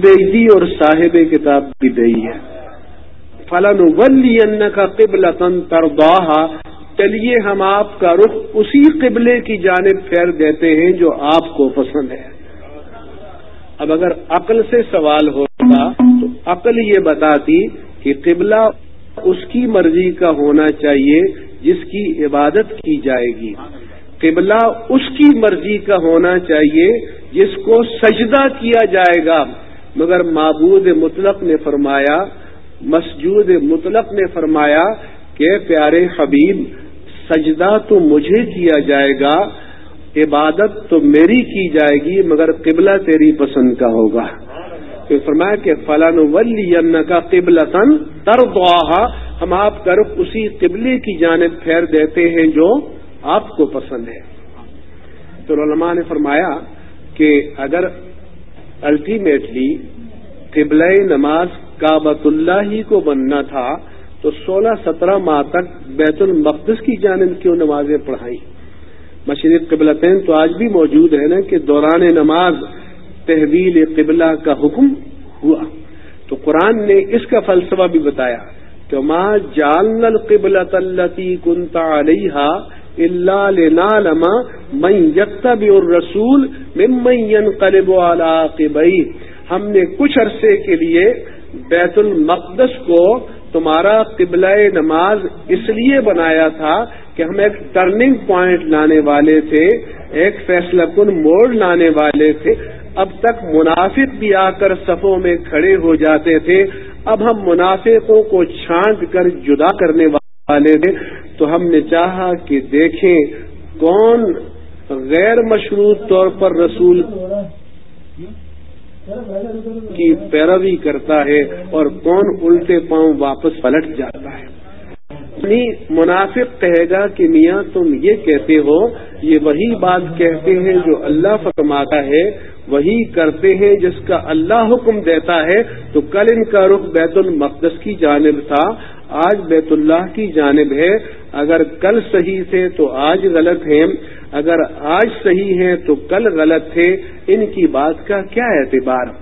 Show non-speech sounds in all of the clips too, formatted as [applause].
بیدی اور صاحب کتاب بھی دئی ہے۔ فلاں ولی کا قبل ترداہا چلیے، ہم آپ کا رخ اسی قبلے کی جانب پھیر دیتے ہیں جو آپ کو پسند ہے۔ اب اگر عقل سے سوال ہوتا تو عقل یہ بتاتی کہ قبلہ اس کی مرضی کا ہونا چاہیے جس کی عبادت کی جائے گی۔ قبلہ اس کی مرضی کا ہونا چاہیے جس کو سجدہ کیا جائے گا۔ مگر معبود مطلق نے فرمایا، مسجود مطلق نے فرمایا کہ پیارے حبیب، سجدہ تو مجھے کیا جائے گا، عبادت تو میری کی جائے گی، مگر قبلہ تیری پسند کا ہوگا۔ فرمایا کہ فلاں ولی کا قبل تن تر ہم آپ کا رخ اسی قبلے کی جانب پھیر دیتے ہیں جو آپ کو پسند ہے۔ تو علماء نے فرمایا کہ اگر الٹیمیٹلی قبل نماز کابت اللہ ہی کو بننا تھا تو سولہ سترہ ماہ تک بیت المقدس کی جانب کیوں نمازیں پڑھائی مشرق قبلتین تو آج بھی موجود ہے نا کہ دوران نماز تحویل قبلہ کا حکم ہوا تو قرآن نے اس کا فلسفہ بھی بتایا کہ ماں جالن القبلت التی کنتا علیہ اللہ لنعلم من یکتب الرسول ممن ينقلب على عاقبيه ہم نے کچھ عرصے کے لیے بیت المقدس کو تمہارا قبلہ نماز اس لیے بنایا تھا کہ ہم ایک ٹرننگ پوائنٹ لانے والے تھے، ایک فیصلہ کن موڑ لانے والے تھے۔ اب تک منافق بھی آ کر صفوں میں کھڑے ہو جاتے تھے۔ اب ہم منافقوں کو چھانٹ کر جدا کرنے والے تھے۔ تو ہم نے چاہا کہ دیکھیں کون غیر مشروط طور پر رسول کی پیروی کرتا ہے اور کون الٹے پاؤں واپس پلٹ جاتا ہے۔ یعنی منافق کہے گا کہ میاں تم یہ کہتے ہو، یہ وہی بات کہتے ہیں جو اللہ فرماتا ہے، وہی کرتے ہیں جس کا اللہ حکم دیتا ہے۔ تو کل ان کا رخ بیت المقدس کی جانب تھا، آج بیت اللہ کی جانب ہے۔ اگر کل صحیح تھے تو آج غلط ہیں، اگر آج صحیح ہیں تو کل غلط تھے۔ ان کی بات کا کیا اعتبار؟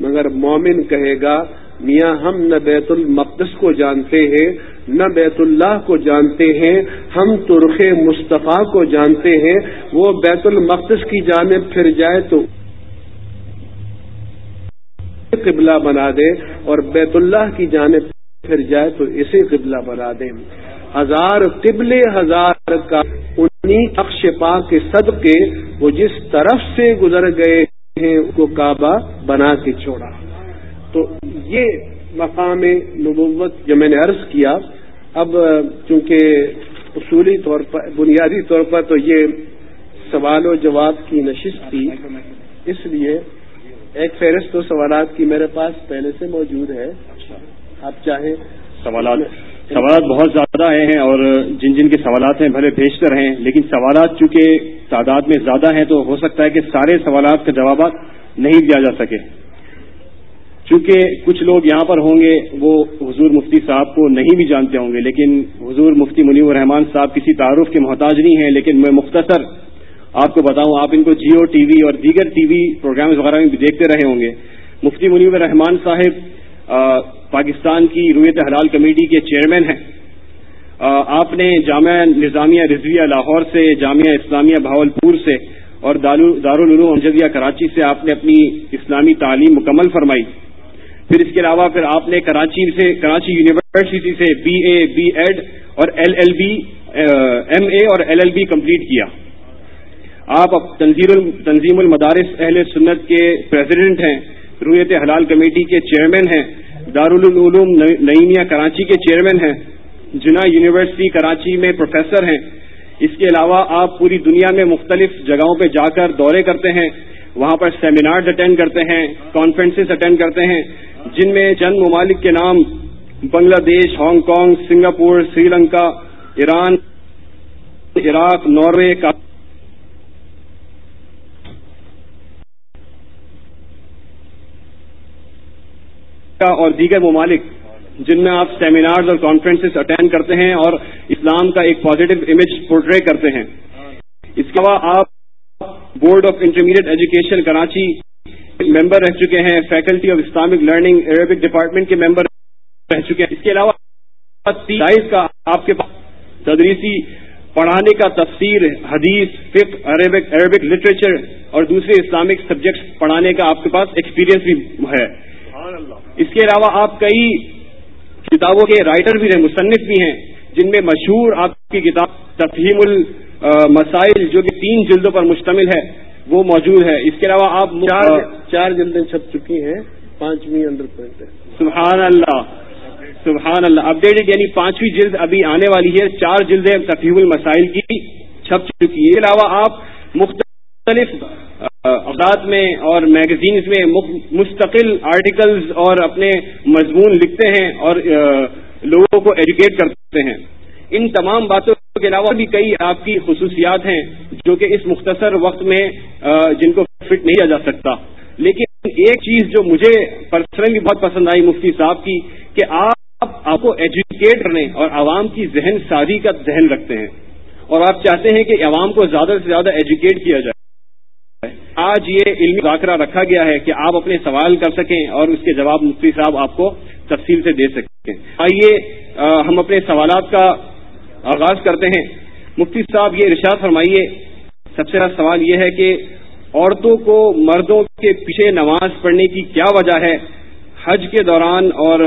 مگر مومن کہے گا، میاں ہم نہ بیت المقدس کو جانتے ہیں، نہ بیت اللہ کو جانتے ہیں، ہم تو رخ مصطفیٰ کو جانتے ہیں۔ وہ بیت المقدس کی جانب پھر جائے تو قبلہ بنا دے، اور بیت اللہ کی جانب پھر جائے تو اسے قبلہ بنا دیں ہزار قبل ہزار کا انہیں اکش پا کے صدقے وہ جس طرف سے گزر گئے ہیں کو کعبہ بنا کے چھوڑا۔ تو یہ مقام نبوت جو میں نے عرض کیا اب چونکہ اصولی طور پر بنیادی طور پر تو یہ سوال و جواب کی نشست تھی اس لیے ایک فہرست و سوالات کی میرے پاس پہلے سے موجود ہے۔ آپ چاہیں۔ سوالات۔ سوالات بہت زیادہ آئے ہیں اور جن جن کے سوالات ہیں بھلے بھیجتے رہیں لیکن سوالات چونکہ تعداد میں زیادہ ہیں تو ہو سکتا ہے کہ سارے سوالات کے جوابات نہیں دیا جا سکے۔ چونکہ کچھ لوگ یہاں پر ہوں گے، وہ حضور مفتی صاحب کو نہیں بھی جانتے ہوں گے، لیکن حضور مفتی منی الرحمان صاحب کسی تعارف کے محتاج نہیں ہیں، لیکن میں مختصر آپ کو بتاؤں، آپ ان کو جیو ٹی وی اور دیگر ٹی وی پروگرامز وغیرہ میں بھی دیکھتے رہے ہوں گے۔ مفتی منی الرحمان صاحب پاکستان کی رویت حلال کمیٹی کے چیئرمین ہیں۔ آپ نے جامعہ نظامیہ رضویہ لاہور سے، جامعہ اسلامیہ بھاولپور سے اور دارالعلوم امجدیہ کراچی سے آپ نے اپنی اسلامی تعلیم مکمل فرمائی۔ پھر اس کے علاوہ پھر آپ نے کراچی سے، کراچی یونیورسٹی سے بی اے، بی ایڈ اور L L B M A اور ایل ایل بی کمپلیٹ کیا۔ آپ تنظیم المدارس اہل سنت کے پریزیڈنٹ ہیں، رویت حلال کمیٹی کے چیئرمین ہیں۔ دارالعلوم نعیمیہ کراچی کے چیئرمین ہیں جنا یونیورسٹی کراچی میں پروفیسر ہیں۔ اس کے علاوہ آپ پوری دنیا میں مختلف جگہوں پہ جا کر دورے کرتے ہیں، وہاں پر سیمینارز اٹینڈ کرتے ہیں کانفرنسز اٹینڈ کرتے ہیں، جن میں چند ممالک کے نام Bangladesh, Hong Kong, Singapore, Sri Lanka, Iran, Iraq, Norway اور دیگر ممالک جن میں آپ سیمینارز اور کانفرنسز اٹینڈ کرتے ہیں اور اسلام کا ایک پازیٹو امیج پورٹری کرتے ہیں۔ اس کے علاوہ آپ board of intermediate education Karachi member رہ چکے ہیں۔ Faculty of Islamic learning Arabic department کے ممبر رہ چکے ہیں۔ اس کے علاوہ کا آپ کے پاس تدریسی پڑھانے کا تفسیر، حدیث فک عربک عربک لٹریچر اور دوسرے اسلامک سبجیکٹس پڑھانے کا آپ کے پاس ایکسپیرینس بھی ہے۔ اس کے علاوہ آپ کئی کتابوں کے رائٹر بھی ہیں مصنف بھی ہیں جن میں مشہور آپ کی کتاب تفہیم المسائل جو کہ تین جلدوں پر مشتمل ہے وہ موجود ہے۔ اس کے علاوہ آپ چار جلدیں چھپ چکی ہیں پانچویں انڈر سبحان اللہ سبحان اللہ۔ اپڈیٹڈ یعنی پانچویں جلد ابھی آنے والی ہے۔ چار جلدیں تفہیم المسائل کی چھپ چکی ہے اس کے علاوہ آپ مختلف اوقات میں اور میگزینز میں مستقل آرٹیکلز اور اپنے مضمون لکھتے ہیں اور لوگوں کو ایجوکیٹ کرتے ہیں۔ ان تمام باتوں کے علاوہ بھی کئی آپ کی خصوصیات ہیں جو کہ اس مختصر وقت میں جن کو فٹ نہیں کیا جا سکتا۔ لیکن ایک چیز جو مجھے پرسنلی بہت پسند آئی مفتی صاحب کی کہ آپ آپ کو ایجوکیٹ کرنے اور عوام کی ذہن سازی کا ذہن رکھتے ہیں۔ اور آپ چاہتے ہیں کہ عوام کو زیادہ سے زیادہ ایجوکیٹ کیا جائے۔ آج یہ علمی مذاکرہ رکھا گیا ہے کہ آپ اپنے سوال کر سکیں اور اس کے جواب مفتی صاحب آپ کو تفصیل سے دے سکیں۔ آئیے ہم اپنے سوالات کا آغاز کرتے ہیں۔ مفتی صاحب، یہ ارشاد فرمائیے۔ سب سے بڑا سوال یہ ہے کہ عورتوں کو مردوں کے پیچھے نماز پڑھنے کی کیا وجہ ہے؟ حج کے دوران اور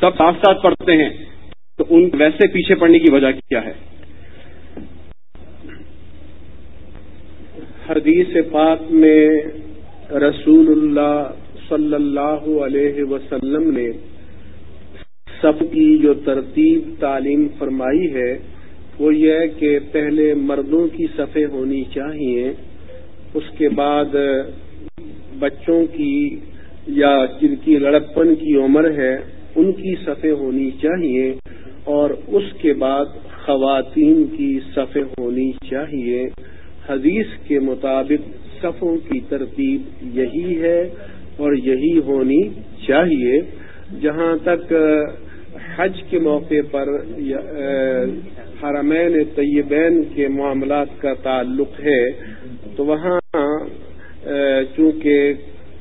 سب ساتھ ساتھ پڑھتے ہیں، تو ان ویسے پیچھے پڑنے کی وجہ کیا ہے؟ حدیث پاک میں رسول اللہ صلی اللہ علیہ وسلم نے سب کی جو ترتیب تعلیم فرمائی ہے، وہ یہ کہ پہلے مردوں کی صفحے ہونی چاہیے، اس کے بعد بچوں کی یا جن کی لڑکپن کی عمر ہے، ان کی صفحے ہونی چاہیے اور اس کے بعد خواتین کی صفحے ہونی چاہیے۔ حدیث کے مطابق صفوں کی ترتیب یہی ہے اور یہی ہونی چاہیے، جہاں تک حج کے موقع پر حرمین طیبین کے معاملات کا تعلق ہے، تو وہاں چونکہ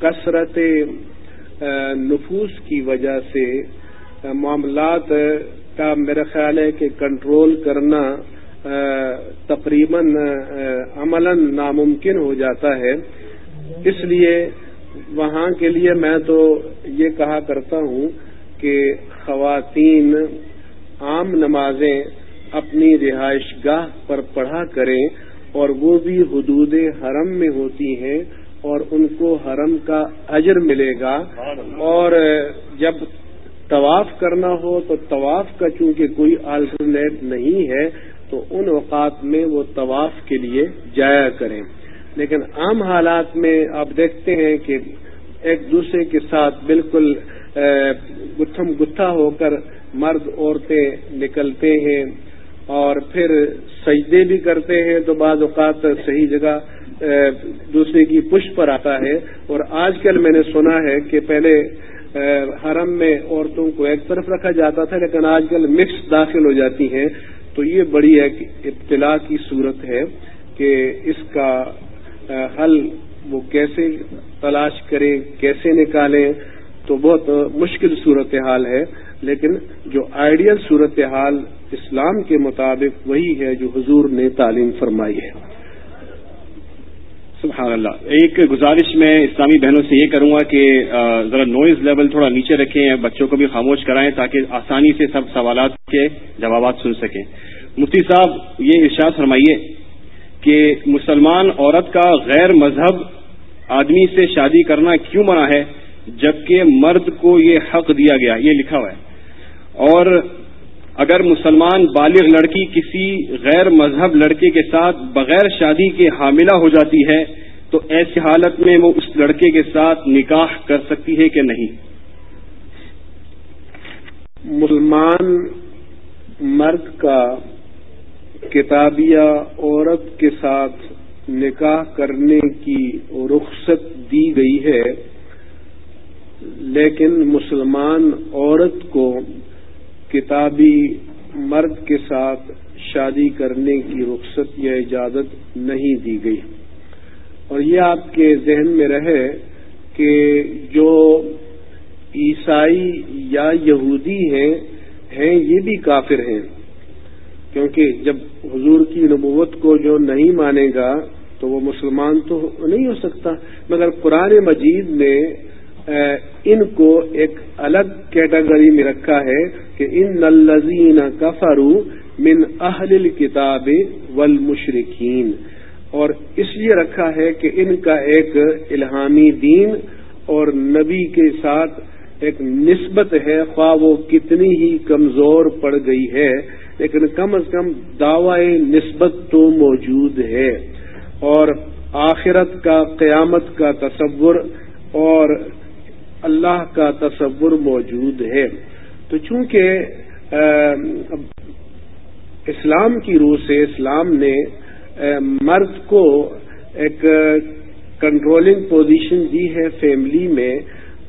کثرت نفوس کی وجہ سے معاملات کا میرا خیال ہے کہ کنٹرول کرنا تقریباً عمل ناممکن ہو جاتا ہے۔ اس لیے وہاں کے لیے میں تو یہ کہا کرتا ہوں کہ خواتین عام نمازیں اپنی رہائش گاہ پر پڑھا کریں اور وہ بھی حدود حرم میں ہوتی ہیں اور ان کو حرم کا اجر ملے گا۔ اور جب طواف کرنا ہو تو طواف کا چونکہ کوئی آلٹرنیٹ نہیں ہے تو ان اوقات میں وہ طواف کے لیے جایا کریں۔ لیکن عام حالات میں آپ دیکھتے ہیں کہ ایک دوسرے کے ساتھ بالکل گتھم گتھا ہو کر مرد عورتیں نکلتے ہیں اور پھر سجدے بھی کرتے ہیں تو بعض اوقات صحیح جگہ دوسرے کی پش پر آتا ہے۔ اور آج کل میں نے سنا ہے کہ پہلے حرم میں عورتوں کو ایک طرف رکھا جاتا تھا، لیکن آج کل مکس داخل ہو جاتی ہیں۔ تو یہ بڑی ایک ابتلا کی صورت ہے کہ اس کا حل وہ کیسے تلاش کریں، کیسے نکالیں، تو بہت مشکل صورتحال ہے، لیکن جو آئیڈیل صورتحال اسلام کے مطابق وہی ہے جو حضور نے تعلیم فرمائی ہے۔ سبحان اللہ۔ ایک گزارش میں اسلامی بہنوں سے یہ کروں گا کہ ذرا نوائز لیول تھوڑا نیچے رکھیں، بچوں کو بھی خاموش کرائیں تاکہ آسانی سے سب سوالات کے جوابات سن سکیں۔ مفتی صاحب، یہ ارشاد فرمائیے کہ مسلمان عورت کا غیر مذہب آدمی سے شادی کرنا کیوں منع ہے؟ جبکہ مرد کو یہ حق دیا گیا، یہ لکھا ہوا ہے۔ اور اگر مسلمان بالغ لڑکی کسی غیر مذہب لڑکے کے ساتھ بغیر شادی کے حاملہ ہو جاتی ہے، تو ایسی حالت میں وہ اس لڑکے کے ساتھ نکاح کر سکتی ہے کہ نہیں؟ مسلمان مرد کا کتابیہ عورت کے ساتھ نکاح کرنے کی رخصت دی گئی ہے، لیکن مسلمان عورت کو کتابی مرد کے ساتھ شادی کرنے کی رخصت یا اجازت نہیں دی گئی۔ اور یہ آپ کے ذہن میں رہے کہ جو عیسائی یا یہودی ہیں ہیں یہ بھی کافر ہیں۔ کیونکہ جب حضور کی نبوت کو جو نہیں مانے گا، تو وہ مسلمان تو نہیں ہو سکتا۔ مگر قرآن مجید نے ان کو ایک الگ کیٹیگری میں رکھا ہے کہ ان نلزین کفرو من اہل کتاب والمشرکین۔ اور اس لیے رکھا ہے کہ ان کا ایک الہامی دین اور نبی کے ساتھ ایک نسبت ہے، خواہ وہ کتنی ہی کمزور پڑ گئی ہے، لیکن کم از کم دعوی نسبت تو موجود ہے۔ اور آخرت کا، قیامت کا تصور اور اللہ کا تصور موجود ہے۔ تو چونکہ اسلام کی روح سے اسلام نے مرد کو ایک کنٹرولنگ پوزیشن دی ہے فیملی میں،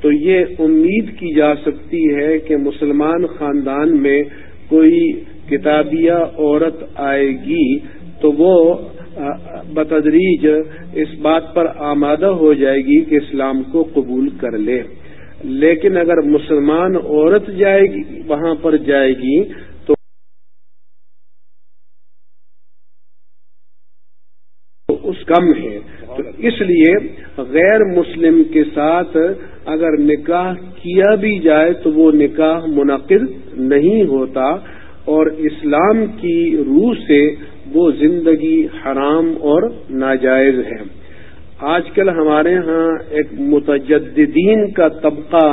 تو یہ امید کی جا سکتی ہے کہ مسلمان خاندان میں کوئی کتابیہ عورت آئے گی، تو وہ بتدریج اس بات پر آمادہ ہو جائے گی کہ اسلام کو قبول کر لے۔ لیکن اگر مسلمان عورت جائے گی، وہاں پر جائے گی، تو اس کم ہے۔ تو اس لیے غیر مسلم کے ساتھ اگر نکاح کیا بھی جائے، تو وہ نکاح منعقد نہیں ہوتا۔ اور اسلام کی روح سے وہ زندگی حرام اور ناجائز ہے۔ آج کل ہمارے ہاں ایک متجدین کا طبقہ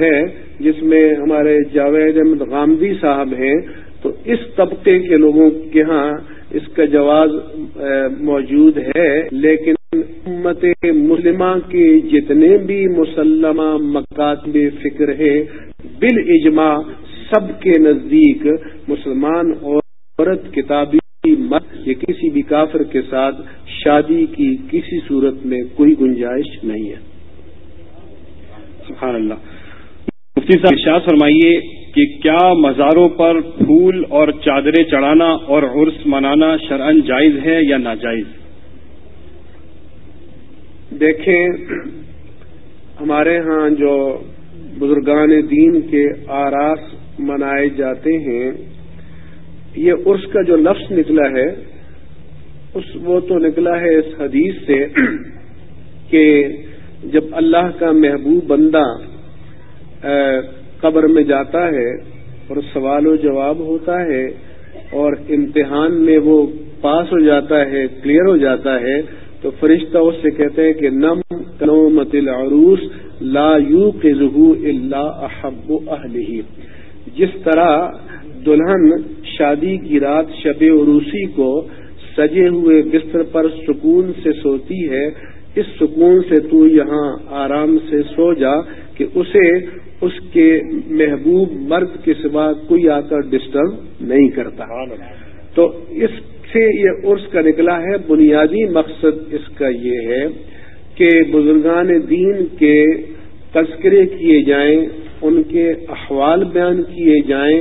ہے، جس میں ہمارے جاوید احمد غامدی صاحب ہیں۔ تو اس طبقے کے لوگوں کے ہاں اس کا جواز موجود ہے۔ لیکن امت مسلمہ کے جتنے بھی مسلمہ مکاتب فکر ہے بال اجماع سب کے نزدیک مسلمان عورت کتابی مت یا کسی بھی کافر کے ساتھ شادی کی کسی صورت میں کوئی گنجائش نہیں ہے۔ سبحان اللہ۔ مفتی صاحب، ارشاد فرمائیے کہ کیا مزاروں پر پھول اور چادریں چڑھانا اور عرس منانا شرعن جائز ہے یا ناجائز؟ دیکھیں، ہمارے ہاں جو بزرگان دین کے آراس منائے جاتے ہیں یہ عرس کا جو لفظ نکلا ہے، اس وہ تو نکلا ہے اس حدیث سے [clears throat] کہ جب اللہ کا محبوب بندہ قبر میں جاتا ہے اور سوال و جواب ہوتا ہے اور امتحان میں وہ پاس ہو جاتا ہے، کلیئر ہو جاتا ہے، تو فرشتہ اس سے کہتے ہیں کہ نم کنومت العروس لا یو کے اللہ احب اہلی جس طرح دلہن شادی کی رات شب عروسی کو سجے ہوئے بستر پر سکون سے سوتی ہے، اس سکون سے تو یہاں آرام سے سو جا کہ اسے، اس کے محبوب مرد کے سوا کوئی آ کر ڈسٹرب نہیں کرتا۔ تو اس سے یہ عرس کا نکلا ہے۔ بنیادی مقصد اس کا یہ ہے کہ بزرگان دین کے تذکرے کیے جائیں، ان کے احوال بیان کیے جائیں۔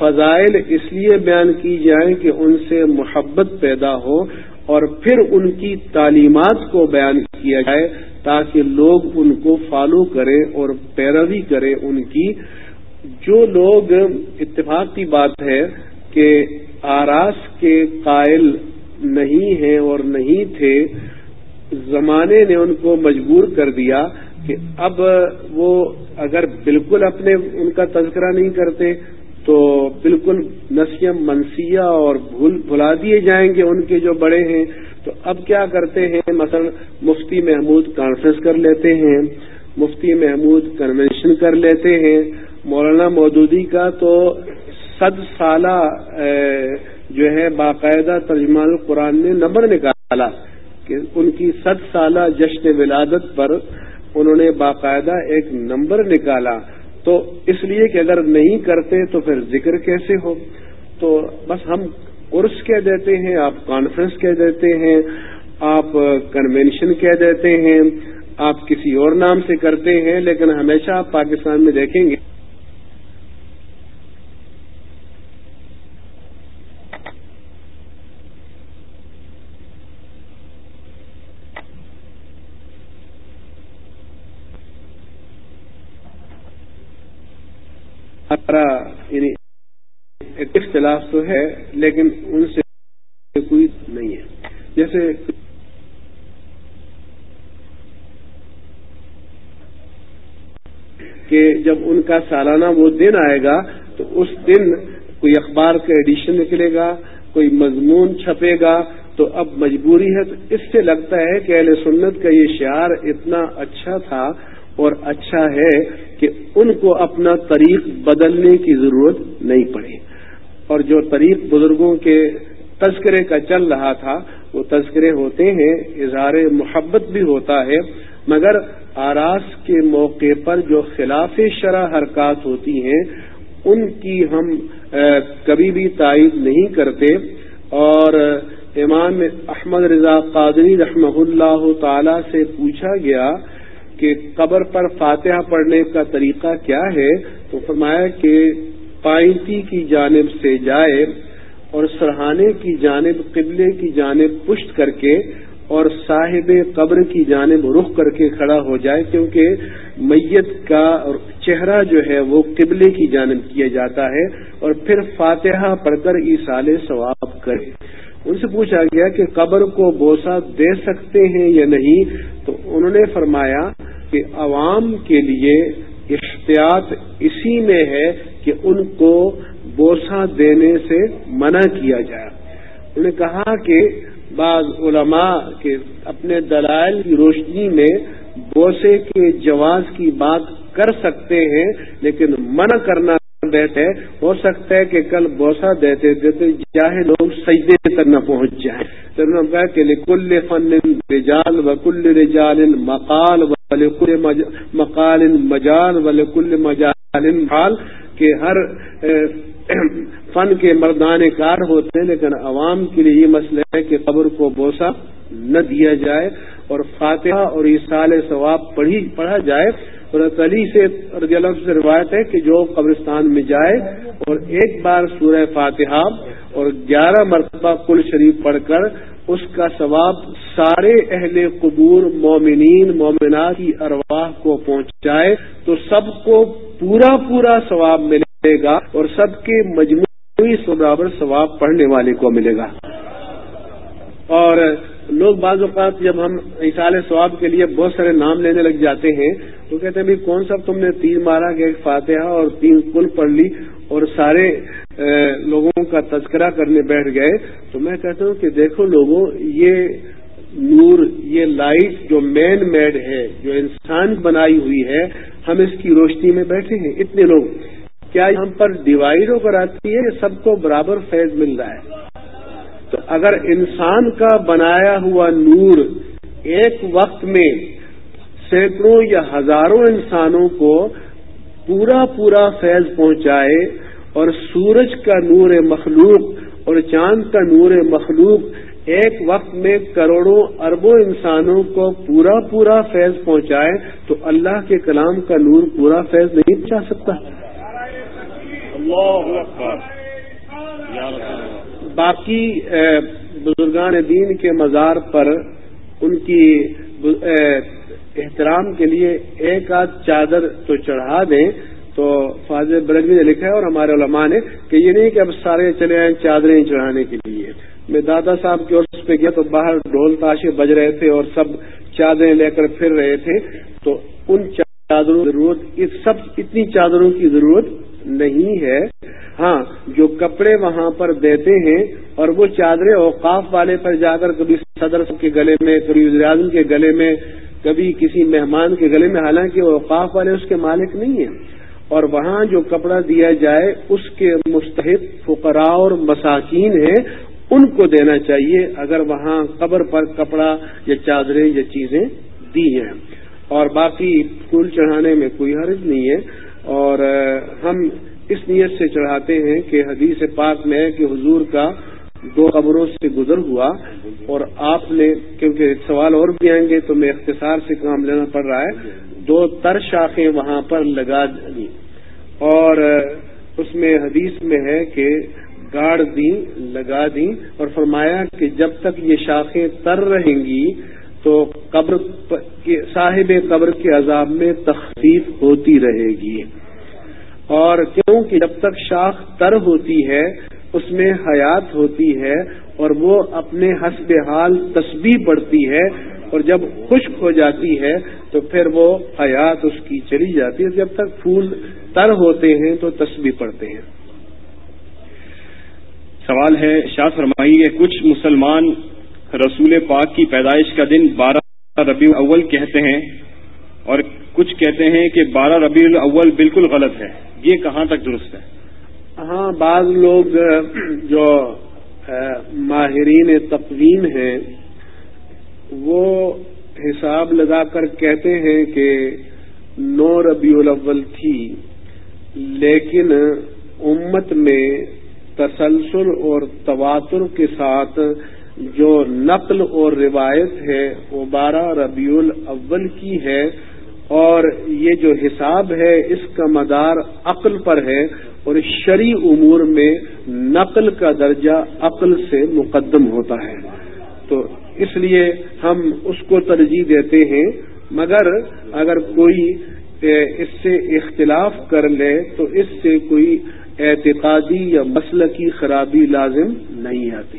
فضائل اس لیے بیان کی جائیں کہ ان سے محبت پیدا ہو اور پھر ان کی تعلیمات کو بیان کیا جائے تاکہ لوگ ان کو فالو کریں اور پیروی کریں ان کی۔ جو لوگ، اتفاق کی بات ہے کہ آراس کے قائل نہیں ہیں اور نہیں تھے، زمانے نے ان کو مجبور کر دیا کہ اب وہ اگر بالکل اپنے، ان کا تذکرہ نہیں کرتے تو بالکل نسیم منسیہ اور بھلا دیے جائیں گے ان کے جو بڑے ہیں۔ تو اب کیا کرتے ہیں؟ مثلا مفتی محمود کانفرنس کر لیتے ہیں۔ مفتی محمود کنونشن کر لیتے ہیں۔ مولانا مودودی کا تو صد سالہ جو ہے باقاعدہ ترجمان القرآن نے نمبر نکالا کہ ان کی صد سالہ جشن ولادت پر انہوں نے باقاعدہ ایک نمبر نکالا۔ تو اس لیے کہ اگر نہیں کرتے تو پھر ذکر کیسے ہو؟ تو بس ہم کورس کہہ دیتے ہیں، آپ کانفرنس کہہ دیتے ہیں، آپ کنونشن کہہ دیتے ہیں، آپ کسی اور نام سے کرتے ہیں، لیکن ہمیشہ آپ پاکستان میں دیکھیں گے۔ یعنی اختلاف تو ہے، لیکن ان سے کوئی نہیں ہے۔ جیسے کہ جب ان کا سالانہ وہ دن آئے گا، تو اس دن کوئی اخبار کا ایڈیشن نکلے گا، کوئی مضمون چھپے گا، تو اب مجبوری ہے۔ تو اس سے لگتا ہے کہ اہل سنت کا یہ شعار اتنا اچھا تھا اور اچھا ہے کہ ان کو اپنا طریق بدلنے کی ضرورت نہیں پڑی۔ اور جو طریق بزرگوں کے تذکرے کا چل رہا تھا، وہ تذکرے ہوتے ہیں، اظہار محبت بھی ہوتا ہے، مگر آراس کے موقع پر جو خلاف شرح حرکات ہوتی ہیں، ان کی ہم کبھی بھی تائید نہیں کرتے۔ اور امام احمد رضا قادری رحمہ اللہ تعالی سے پوچھا گیا کہ قبر پر فاتحہ پڑھنے کا طریقہ کیا ہے تو فرمایا کہ پائنتی کی جانب سے جائے اور سرہانے کی جانب، قبلے کی جانب پشت کر کے اور صاحب قبر کی جانب رخ کر کے کھڑا ہو جائے، کیونکہ میت کا چہرہ جو ہے وہ قبلے کی جانب کیا جاتا ہے اور پھر فاتحہ پڑھ کر ایسال ثواب کرے۔ ان سے پوچھا گیا کہ قبر کو بوسا دے سکتے ہیں یا نہیں، تو انہوں نے فرمایا کہ عوام کے لیے احتیاط اسی میں ہے کہ ان کو بوسا دینے سے منع کیا جائے۔ انہوں نے کہا کہ بعض علماء کے اپنے دلائل کی روشنی میں بوسے کے جواز کی بات کر سکتے ہیں، لیکن منع کرنا بیٹھے، ہو سکتا ہے کہ کل بوسا دیتے دیتے چاہے لوگ سجدے تک نہ پہنچ جائیں۔ کہا کہ کل فن رجال و کل رجال مقال و مقال مجال و کل مجال حال کہ ہر فن کے مردان کار ہوتے ہیں، لیکن عوام کے لیے یہ مسئلہ ہے کہ قبر کو بوسا نہ دیا جائے اور فاتحہ اور اسال ثواب پڑھا جائے۔ علی سے رضی اللہ سے روایت ہے کہ جو قبرستان میں جائے اور ایک بار سورہ فاتحہ اور گیارہ مرتبہ کل شریف پڑھ کر اس کا ثواب سارے اہل قبور مومنین مومنات کی ارواح کو پہنچائے تو سب کو پورا پورا ثواب ملے گا اور سب کے مجموعی برابر ثواب پڑھنے والے کو ملے گا۔ اور لوگ بعض اوقات جب ہم اصال ثواب کے لیے بہت سارے نام لینے لگ جاتے ہیں، تو کہتے ہیں بھائی کون سا تم نے تین مارا کہ ایک فاتحہ اور تین کل پڑھ لی اور سارے لوگوں کا تذکرہ کرنے بیٹھ گئے۔ تو میں کہتا ہوں کہ دیکھو لوگوں یہ نور، یہ لائٹ جو مین میڈ ہے، جو انسان بنائی ہوئی ہے، ہم اس کی روشنی میں بیٹھے ہیں۔ اتنے لوگ، کیا ہم پر ڈیوائڈ ہو کر آتی ہے سب کو برابر فیض مل رہا ہے؟ تو اگر انسان کا بنایا ہوا نور ایک وقت میں سینکڑوں یا ہزاروں انسانوں کو پورا پورا فیض پہنچائے اور سورج کا نور مخلوق اور چاند کا نور مخلوق ایک وقت میں کروڑوں اربوں انسانوں کو پورا پورا فیض پہنچائے، تو اللہ کے کلام کا نور پورا فیض نہیں پہنچا سکتا۔ باقی بزرگان دین کے مزار پر ان کی احترام کے لیے ایک آدھ چادر تو چڑھا دیں۔ تو فاضل برگوی نے لکھا ہے اور ہمارے علماء نے کہ یہ نہیں کہ اب سارے چلے آئے چادریں چڑھانے کے لیے۔ میں دادا صاحب کی اور پہ گیا تو باہر ڈھول تاشے بج رہے تھے اور سب چادریں لے کر پھر رہے تھے۔ تو ان چادروں کی ضرورت سب اتنی چادروں کی ضرورت نہیں ہے۔ ہاں جو کپڑے وہاں پر دیتے ہیں اور وہ چادریں اوقاف والے پر جا کر کبھی صدر کے گلے میں، کبھی وزیر اعظم کے گلے میں، کبھی کسی مہمان کے گلے میں، حالانکہ وہ اوقاف والے اس کے مالک نہیں ہیں۔ اور وہاں جو کپڑا دیا جائے، اس کے مستحق فقراء اور مساکین ہیں، ان کو دینا چاہیے اگر وہاں قبر پر کپڑا یا چادریں یا چیزیں دی ہیں۔ اور باقی پھول چڑھانے میں کوئی حرج نہیں ہے۔ اور ہم اس نیت سے چڑھاتے ہیں کہ حدیث پاک میں ہے کہ حضور کا دو قبروں سے گزر ہوا اور آپ نے کیونکہ سوال اور بھی آئیں گے تو میں اختصار سے کام لینا پڑ رہا ہے، دو تر شاخیں وہاں پر لگا دی۔ اور اس میں حدیث میں ہے کہ گاڑ دی، لگا دی اور فرمایا کہ جب تک یہ شاخیں تر رہیں گی تو قبر صاحب قبر کے عذاب میں تخفیف ہوتی رہے گی۔ اور کیونکہ جب تک شاخ تر ہوتی ہے، اس میں حیات ہوتی ہے اور وہ اپنے حسب حال تسبیح بڑھتی ہے اور جب خشک ہو جاتی ہے، تو پھر وہ حیات اس کی چلی جاتی ہے۔ جب تک پھول تر ہوتے ہیں، تو تسبیح پڑتے ہیں۔ سوال ہے، شاہ فرمائی ہے کچھ مسلمان رسول پاک کی پیدائش کا دن بارہ ربیع الاول کہتے ہیں اور کچھ کہتے ہیں کہ بارہ ربیع الاول بالکل غلط ہے۔ یہ کہاں تک درست ہے؟ ہاں بعض لوگ جو ماہرین تقویم ہیں، وہ حساب لگا کر کہتے ہیں کہ نو ربیع الاول تھی، لیکن امت میں تسلسل اور تواتر کے ساتھ جو نقل اور روایت ہے، وہ بارہ ربیع الاول کی ہے۔ اور یہ جو حساب ہے، اس کا مدار عقل پر ہے اور شرع امور میں نقل کا درجہ عقل سے مقدم ہوتا ہے۔ تو اس لیے ہم اس کو ترجیح دیتے ہیں، مگر اگر کوئی اس سے اختلاف کر لے تو اس سے کوئی اعتقادی یا مسل کی خرابی لازم نہیں آتی۔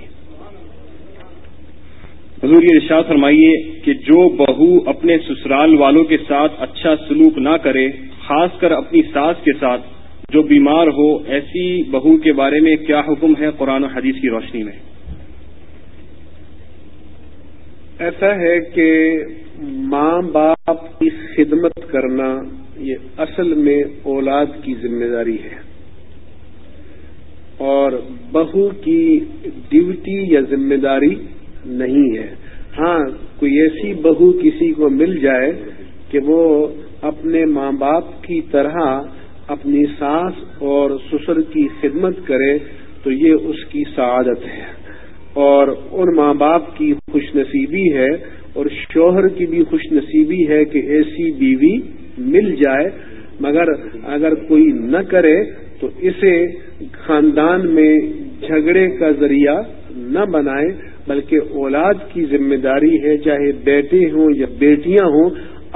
حضور یہ ارشاد فرمائیے کہ جو بہو اپنے سسرال والوں کے ساتھ اچھا سلوک نہ کرے، خاص کر اپنی ساس کے ساتھ، جو بیمار ہو، ایسی بہو کے بارے میں کیا حکم ہے قرآن و حدیث کی روشنی میں؟ ایسا ہے کہ ماں باپ کی خدمت کرنا یہ اصل میں اولاد کی ذمہ داری ہے۔ اور بہو کی ڈیوٹی یا ذمہ داری نہیں ہے۔ ہاں کوئی ایسی بہو کسی کو مل جائے کہ وہ اپنے ماں باپ کی طرح اپنی ساس اور سسر کی خدمت کرے تو یہ اس کی سعادت ہے۔ اور ان ماں باپ کی خوش نصیبی ہے اور شوہر کی بھی خوش نصیبی ہے کہ ایسی بیوی مل جائے۔ مگر اگر کوئی نہ کرے تو اسے خاندان میں جھگڑے کا ذریعہ نہ بنائے۔ بلکہ اولاد کی ذمہ داری ہے، چاہے بیٹے ہوں یا بیٹیاں ہوں،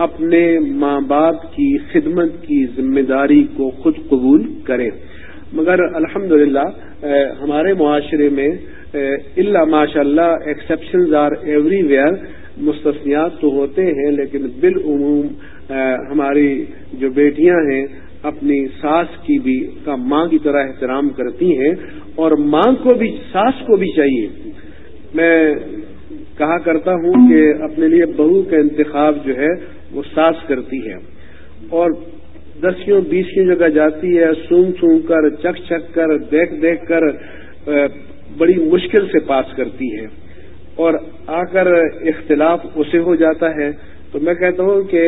اپنے ماں باپ کی خدمت کی ذمہ داری کو خود قبول کریں۔ مگر الحمد ہمارے معاشرے میں اللہ ماشاء اللہ ایکسیپشنز آر ایوری ویئر مستثنیات تو ہوتے ہیں، لیکن بالعموم ہماری جو بیٹیاں ہیں، اپنی ساس کی بھی، کا ماں کی طرح احترام کرتی ہیں، اور ماں کو بھی، ساس کو بھی چاہیے۔ میں کہا کرتا ہوں کہ اپنے لیے بہو کا انتخاب جو ہے وہ ساس کرتی ہے اور دسیوں بیسوں جگہ جاتی ہے سونگ سونگ کر چک چک کر، دیکھ دیکھ کر بڑی مشکل سے پاس کرتی ہے اور آ کر اختلاف اسے ہو جاتا ہے۔ تو میں کہتا ہوں کہ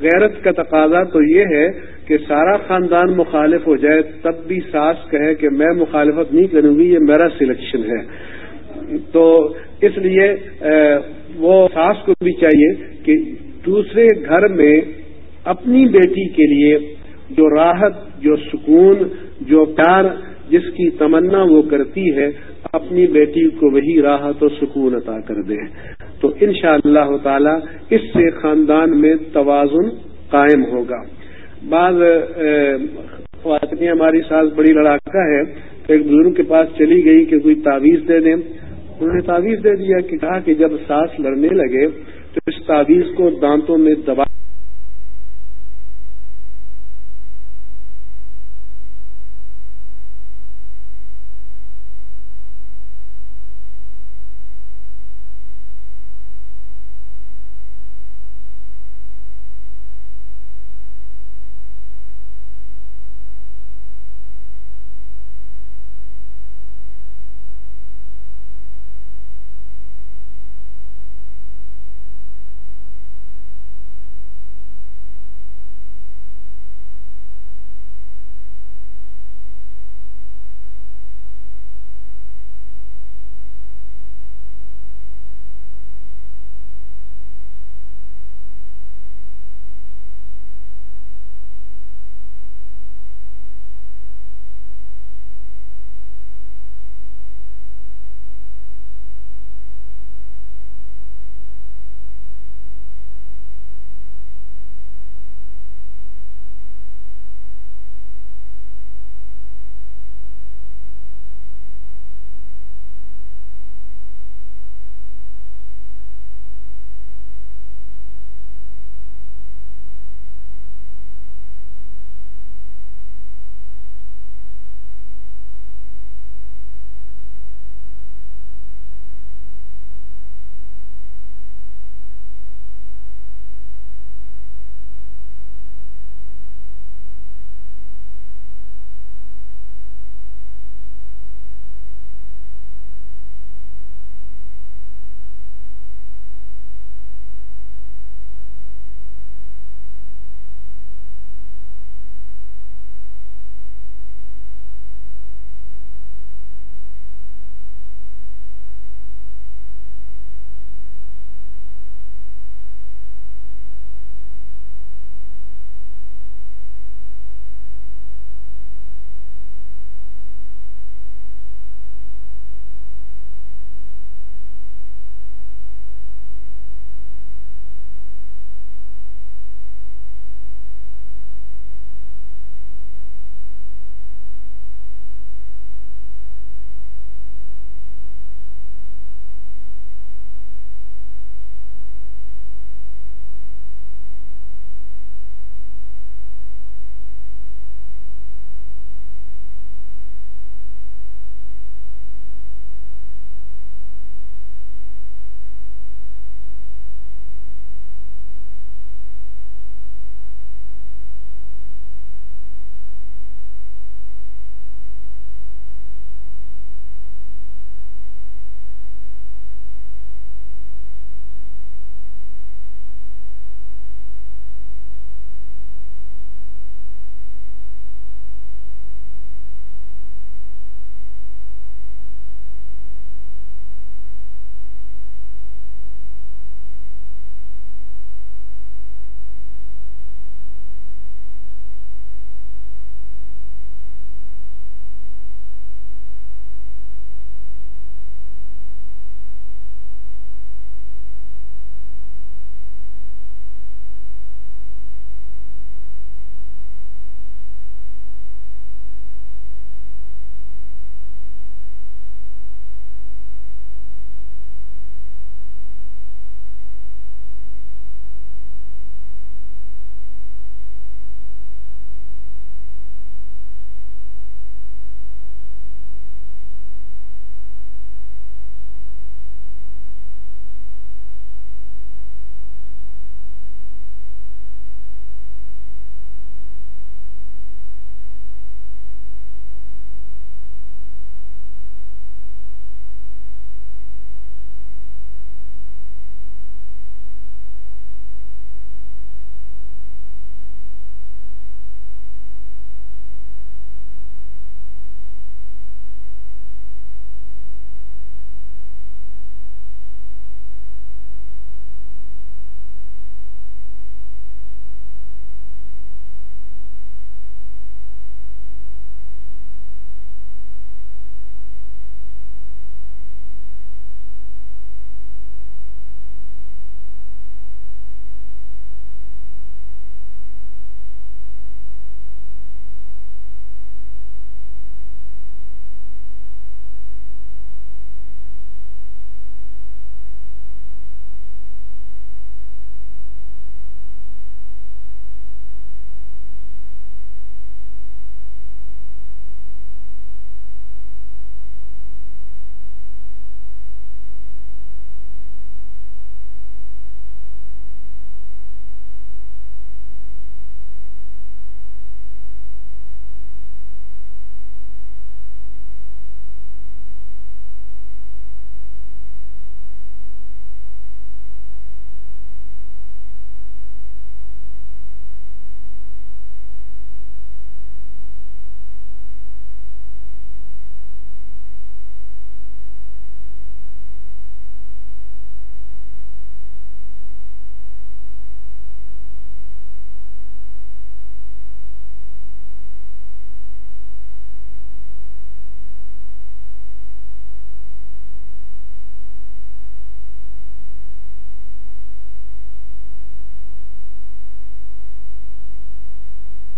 غیرت کا تقاضا تو یہ ہے کہ سارا خاندان مخالف ہو جائے تب بھی ساس کہے کہ میں مخالفت نہیں کروں گی، یہ میرا سلیکشن ہے۔ تو اس لیے وہ ساس کو بھی چاہیے کہ دوسرے گھر میں اپنی بیٹی کے لیے جو راحت، جو سکون، جو پیار جس کی تمنا وہ کرتی ہے، اپنی بیٹی کو وہی راحت و سکون عطا کر دے۔ تو ان شاء اللہ تعالی اس سے خاندان میں توازن قائم ہوگا۔ بعض خواتین ہماری ساس بڑی لڑاکا ہے تو ایک بزرگ کے پاس چلی گئی کہ کوئی تعویذ دے دیں۔ انہوں نے تعویذ دے دیا کہ کہا کہ جب سانس لڑنے لگے تو اس تعویذ کو دانتوں میں دبا